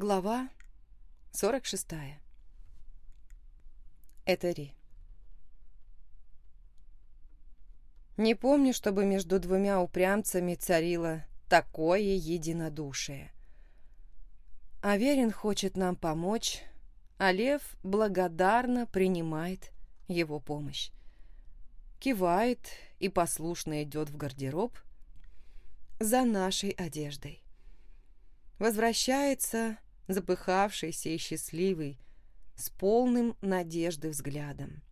Глава 46. Этери. Не помню, чтобы между двумя упрямцами царило такое единодушие. Аверин хочет нам помочь, а Лев благодарно принимает его помощь. Кивает и послушно идет в гардероб за нашей одеждой. Возвращается запыхавшийся и счастливый, с полным надежды взглядом.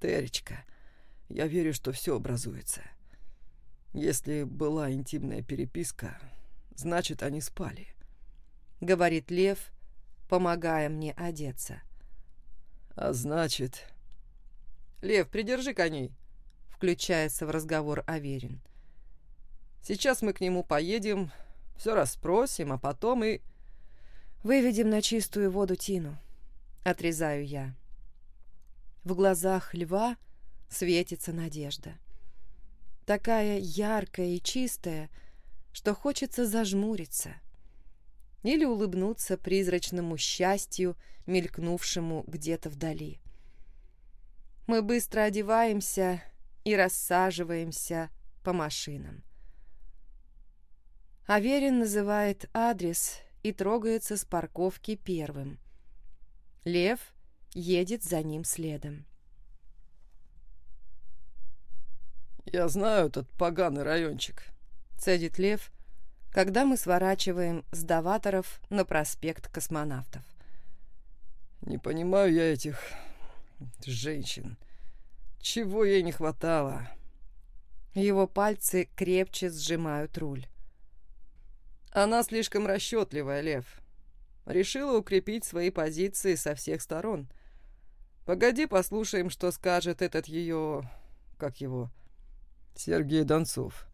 «Теречка, я верю, что все образуется. Если была интимная переписка, значит, они спали», — говорит Лев, помогая мне одеться. «А значит...» «Лев, придержи коней», — включается в разговор Аверин. «Сейчас мы к нему поедем, все расспросим, а потом и... Выведем на чистую воду Тину. Отрезаю я. В глазах льва светится надежда. Такая яркая и чистая, что хочется зажмуриться. Или улыбнуться призрачному счастью, мелькнувшему где-то вдали. Мы быстро одеваемся и рассаживаемся по машинам. Аверин называет адрес и трогается с парковки первым. Лев едет за ним следом. «Я знаю этот поганый райончик», — цедит Лев, когда мы сворачиваем с Даваторов на проспект космонавтов. «Не понимаю я этих женщин. Чего ей не хватало?» Его пальцы крепче сжимают руль. Она слишком расчетливая, Лев. Решила укрепить свои позиции со всех сторон. Погоди, послушаем, что скажет этот ее... Как его? Сергей Донцов.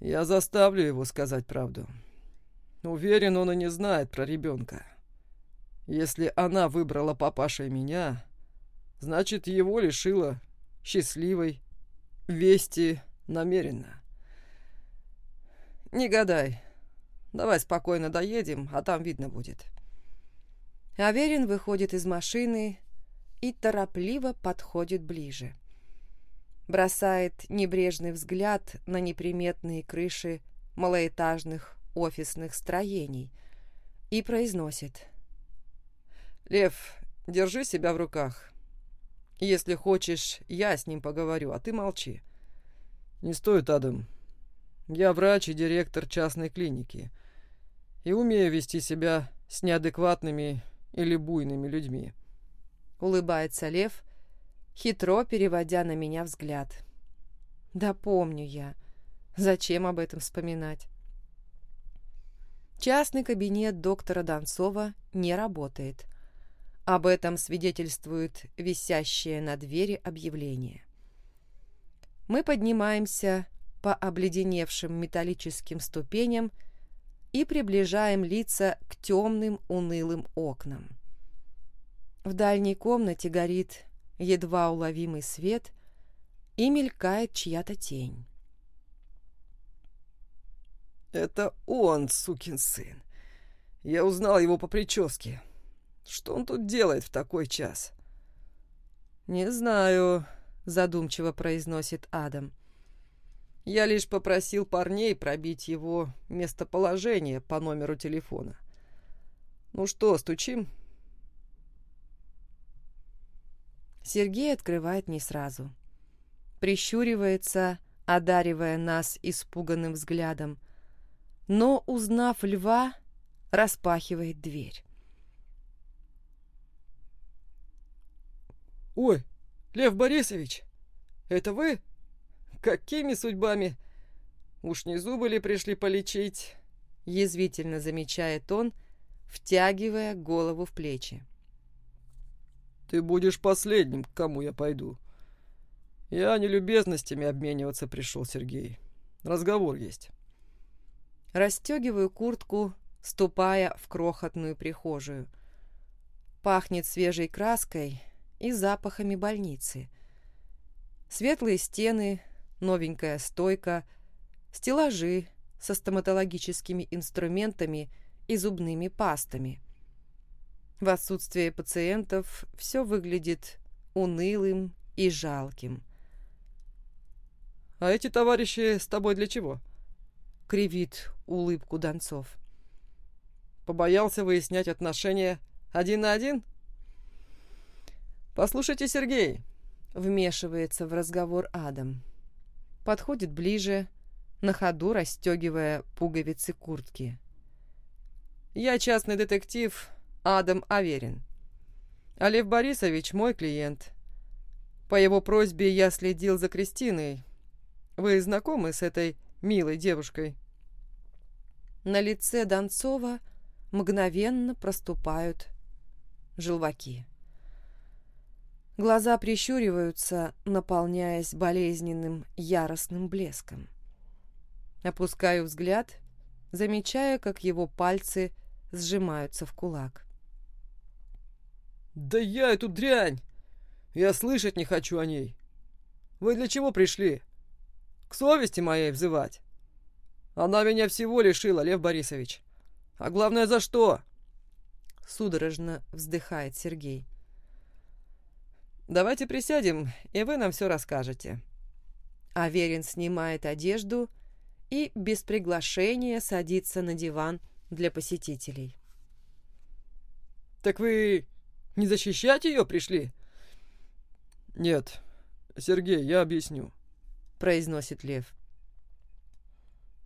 Я заставлю его сказать правду. Уверен, он и не знает про ребенка. Если она выбрала папашей меня, значит, его лишила счастливой вести намеренно. Не гадай. Давай спокойно доедем, а там видно будет. Аверин выходит из машины и торопливо подходит ближе. Бросает небрежный взгляд на неприметные крыши малоэтажных офисных строений и произносит. «Лев, держи себя в руках. Если хочешь, я с ним поговорю, а ты молчи». «Не стоит, Адам. Я врач и директор частной клиники и умею вести себя с неадекватными или буйными людьми. Улыбается Лев, хитро переводя на меня взгляд. Да помню я. Зачем об этом вспоминать? Частный кабинет доктора Донцова не работает. Об этом свидетельствует висящее на двери объявление. Мы поднимаемся по обледеневшим металлическим ступеням и приближаем лица к темным унылым окнам. В дальней комнате горит едва уловимый свет и мелькает чья-то тень. «Это он, сукин сын. Я узнал его по прическе. Что он тут делает в такой час?» «Не знаю», — задумчиво произносит Адам. — я лишь попросил парней пробить его местоположение по номеру телефона. Ну что, стучим? Сергей открывает не сразу. Прищуривается, одаривая нас испуганным взглядом, но, узнав льва, распахивает дверь. «Ой, Лев Борисович, это вы?» Какими судьбами? Уж не зубы ли пришли полечить? Язвительно замечает он, втягивая голову в плечи. Ты будешь последним, к кому я пойду. Я не любезностями обмениваться пришел, Сергей. Разговор есть. Расстегиваю куртку, ступая в крохотную прихожую. Пахнет свежей краской и запахами больницы. Светлые стены, новенькая стойка, стеллажи со стоматологическими инструментами и зубными пастами. В отсутствие пациентов все выглядит унылым и жалким. «А эти товарищи с тобой для чего?» — кривит улыбку Донцов. «Побоялся выяснять отношения один на один?» «Послушайте, Сергей», — вмешивается в разговор Адам. Подходит ближе, на ходу расстегивая пуговицы куртки. «Я частный детектив Адам Аверин. А Борисович мой клиент. По его просьбе я следил за Кристиной. Вы знакомы с этой милой девушкой?» На лице Донцова мгновенно проступают желваки. Глаза прищуриваются, наполняясь болезненным яростным блеском. Опускаю взгляд, замечая, как его пальцы сжимаются в кулак. «Да я эту дрянь! Я слышать не хочу о ней. Вы для чего пришли? К совести моей взывать? Она меня всего лишила, Лев Борисович. А главное, за что?» Судорожно вздыхает Сергей. «Давайте присядем, и вы нам все расскажете». Аверин снимает одежду и без приглашения садится на диван для посетителей. «Так вы не защищать ее пришли?» «Нет, Сергей, я объясню», — произносит Лев.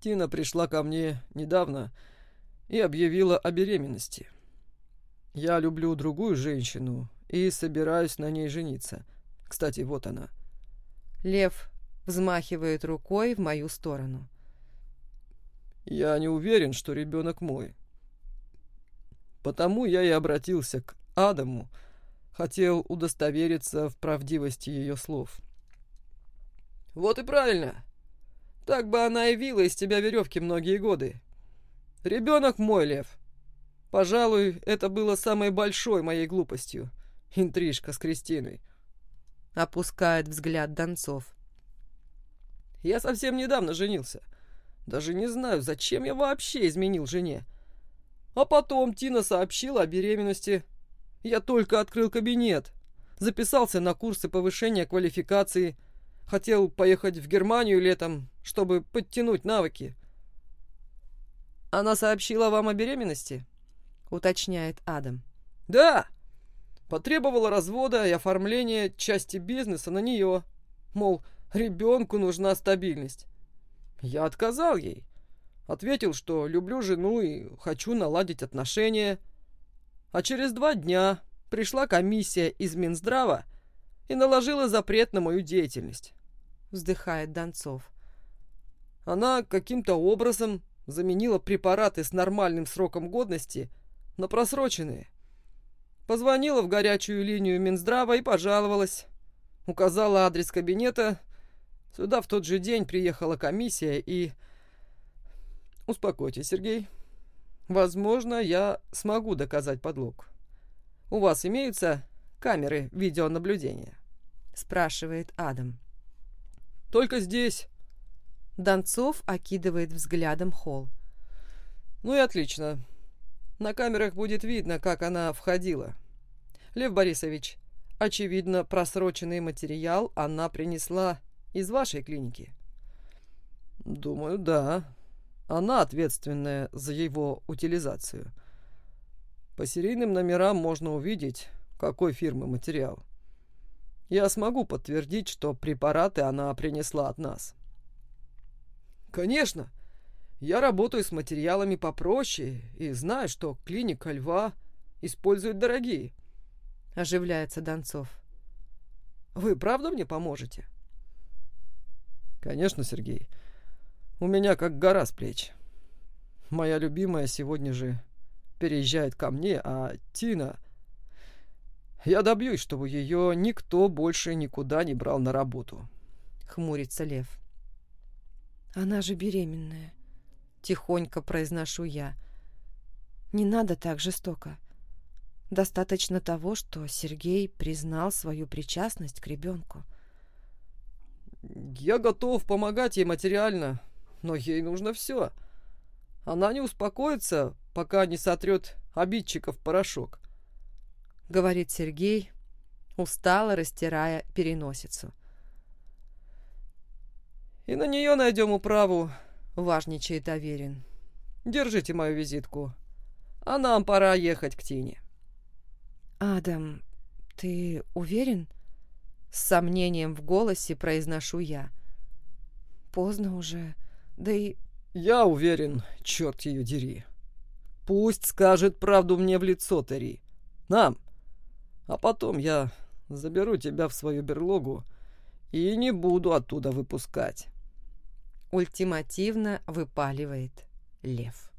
Тина пришла ко мне недавно и объявила о беременности. Я люблю другую женщину и собираюсь на ней жениться. Кстати, вот она. Лев взмахивает рукой в мою сторону. Я не уверен, что ребенок мой. Потому я и обратился к Адаму, хотел удостовериться в правдивости ее слов. Вот и правильно. Так бы она и вила из тебя веревки многие годы. Ребенок мой, Лев. Пожалуй, это было самой большой моей глупостью. Интрижка с Кристиной. Опускает взгляд Донцов. Я совсем недавно женился. Даже не знаю, зачем я вообще изменил жене. А потом Тина сообщила о беременности. Я только открыл кабинет. Записался на курсы повышения квалификации. Хотел поехать в Германию летом, чтобы подтянуть навыки. Она сообщила вам о беременности? Уточняет Адам. Да! Потребовала развода и оформления части бизнеса на нее. Мол, ребенку нужна стабильность. Я отказал ей. Ответил, что люблю жену и хочу наладить отношения. А через два дня пришла комиссия из Минздрава и наложила запрет на мою деятельность. Вздыхает Донцов. Она каким-то образом заменила препараты с нормальным сроком годности на просроченные. Позвонила в горячую линию Минздрава и пожаловалась. Указала адрес кабинета. Сюда в тот же день приехала комиссия и... Успокойтесь, Сергей. Возможно, я смогу доказать подлог. У вас имеются камеры видеонаблюдения? Спрашивает Адам. Только здесь. Донцов окидывает взглядом холл. Ну и отлично. На камерах будет видно, как она входила. Лев Борисович, очевидно, просроченный материал она принесла из вашей клиники. Думаю, да. Она ответственная за его утилизацию. По серийным номерам можно увидеть, какой фирмы материал. Я смогу подтвердить, что препараты она принесла от нас. Конечно. Я работаю с материалами попроще и знаю, что клиника Льва использует дорогие. Оживляется Донцов. Вы правда мне поможете? Конечно, Сергей. У меня как гора с плеч. Моя любимая сегодня же переезжает ко мне, а Тина... Я добьюсь, чтобы ее никто больше никуда не брал на работу. Хмурится Лев. Она же беременная. Тихонько произношу я. Не надо так жестоко. Достаточно того, что Сергей признал свою причастность к ребенку. Я готов помогать ей материально, но ей нужно все. Она не успокоится, пока не сотрет обидчиков порошок. — говорит Сергей, устало растирая переносицу. «И на нее найдем управу», — важничает Аверин. «Держите мою визитку, а нам пора ехать к Тине». «Адам, ты уверен?» С сомнением в голосе произношу я. «Поздно уже, да и...» «Я уверен, черт ее дери. Пусть скажет правду мне в лицо, Терри. Нам. А потом я заберу тебя в свою берлогу и не буду оттуда выпускать. Ультимативно выпаливает лев.